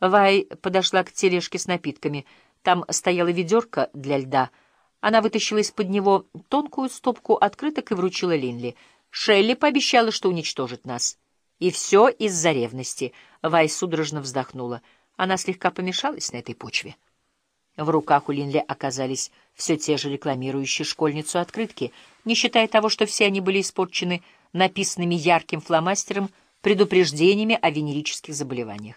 Вай подошла к тележке с напитками. Там стояла ведерко для льда. Она вытащила из-под него тонкую стопку открыток и вручила Линли. Шелли пообещала, что уничтожит нас. И все из-за ревности. Вай судорожно вздохнула. Она слегка помешалась на этой почве. В руках у Линли оказались все те же рекламирующие школьницу открытки, не считая того, что все они были испорчены написанными ярким фломастером предупреждениями о венерических заболеваниях.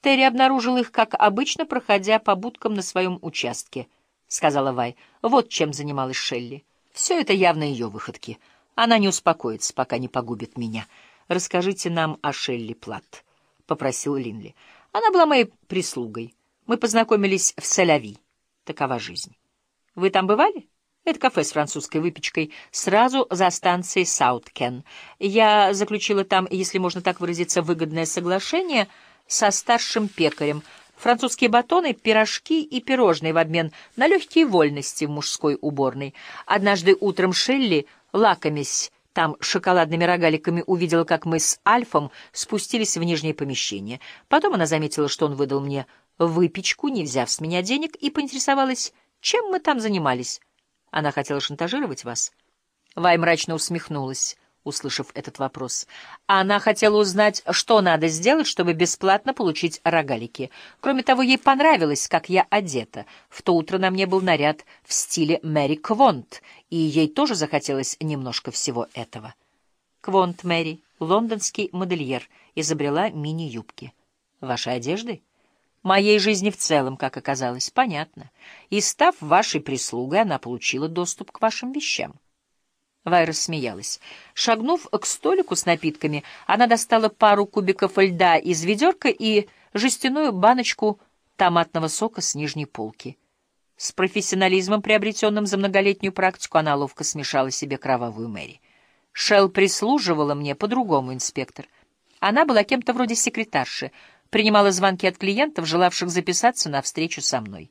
Терри обнаружил их, как обычно, проходя по будкам на своем участке, — сказала Вай. Вот чем занималась Шелли. Все это явно ее выходки. Она не успокоится, пока не погубит меня. Расскажите нам о Шелли Платт, — попросил Линли. Она была моей прислугой. Мы познакомились в Соляви. Такова жизнь. Вы там бывали? Это кафе с французской выпечкой, сразу за станцией Сауткен. Я заключила там, если можно так выразиться, выгодное соглашение — со старшим пекарем, французские батоны, пирожки и пирожные в обмен на легкие вольности в мужской уборной. Однажды утром Шелли, лакомясь там шоколадными рогаликами, увидела, как мы с Альфом спустились в нижнее помещение. Потом она заметила, что он выдал мне выпечку, не взяв с меня денег, и поинтересовалась, чем мы там занимались. Она хотела шантажировать вас. Вай мрачно усмехнулась услышав этот вопрос. Она хотела узнать, что надо сделать, чтобы бесплатно получить рогалики. Кроме того, ей понравилось, как я одета. В то утро на мне был наряд в стиле Мэри Квонт, и ей тоже захотелось немножко всего этого. Квонт Мэри, лондонский модельер, изобрела мини-юбки. Вашей одежды? Моей жизни в целом, как оказалось, понятно. И став вашей прислугой, она получила доступ к вашим вещам. Вайра смеялась. Шагнув к столику с напитками, она достала пару кубиков льда из ведерка и жестяную баночку томатного сока с нижней полки. С профессионализмом, приобретенным за многолетнюю практику, она ловко смешала себе кровавую Мэри. Шелл прислуживала мне по-другому, инспектор. Она была кем-то вроде секретарши, принимала звонки от клиентов, желавших записаться на встречу со мной.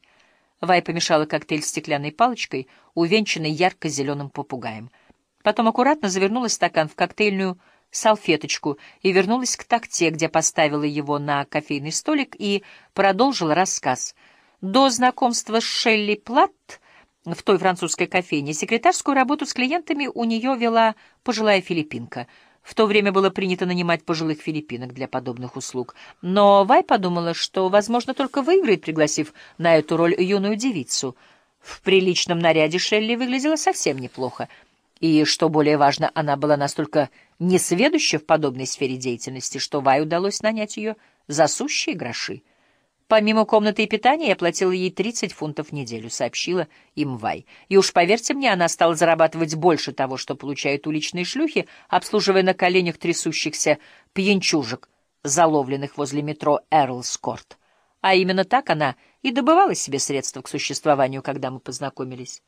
Вай помешала коктейль стеклянной палочкой, увенчанной ярко-зеленым попугаем — Потом аккуратно завернула стакан в коктейльную салфеточку и вернулась к такте, где поставила его на кофейный столик и продолжила рассказ. До знакомства с Шелли Платт в той французской кофейне секретарскую работу с клиентами у нее вела пожилая филиппинка. В то время было принято нанимать пожилых филиппинок для подобных услуг. Но Вай подумала, что, возможно, только выиграет, пригласив на эту роль юную девицу. В приличном наряде Шелли выглядела совсем неплохо — и, что более важно, она была настолько несведуща в подобной сфере деятельности, что Вай удалось нанять ее за сущие гроши. Помимо комнаты и питания я платила ей 30 фунтов в неделю, сообщила им Вай. И уж поверьте мне, она стала зарабатывать больше того, что получают уличные шлюхи, обслуживая на коленях трясущихся пьянчужек, заловленных возле метро Эрлскорт. А именно так она и добывала себе средства к существованию, когда мы познакомились.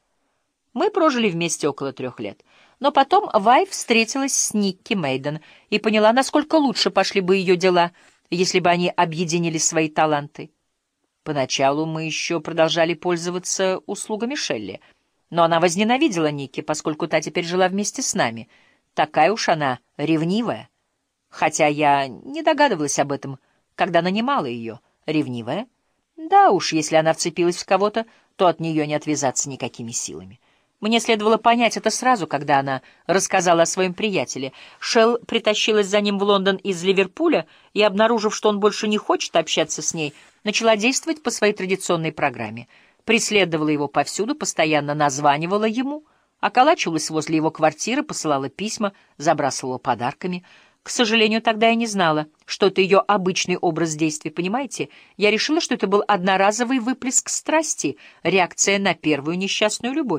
Мы прожили вместе около трех лет. Но потом Вайф встретилась с Никки Мейден и поняла, насколько лучше пошли бы ее дела, если бы они объединили свои таланты. Поначалу мы еще продолжали пользоваться услугами Шелли, но она возненавидела Никки, поскольку та теперь жила вместе с нами. Такая уж она ревнивая. Хотя я не догадывалась об этом, когда нанимала ее. Ревнивая? Да уж, если она вцепилась в кого-то, то от нее не отвязаться никакими силами. Мне следовало понять это сразу, когда она рассказала о своем приятеле. Шелл притащилась за ним в Лондон из Ливерпуля и, обнаружив, что он больше не хочет общаться с ней, начала действовать по своей традиционной программе. Преследовала его повсюду, постоянно названивала ему, околачивалась возле его квартиры, посылала письма, забрасывала подарками — к сожалению, тогда я не знала, что это ее обычный образ действий, понимаете? Я решила, что это был одноразовый выплеск страсти, реакция на первую несчастную любовь.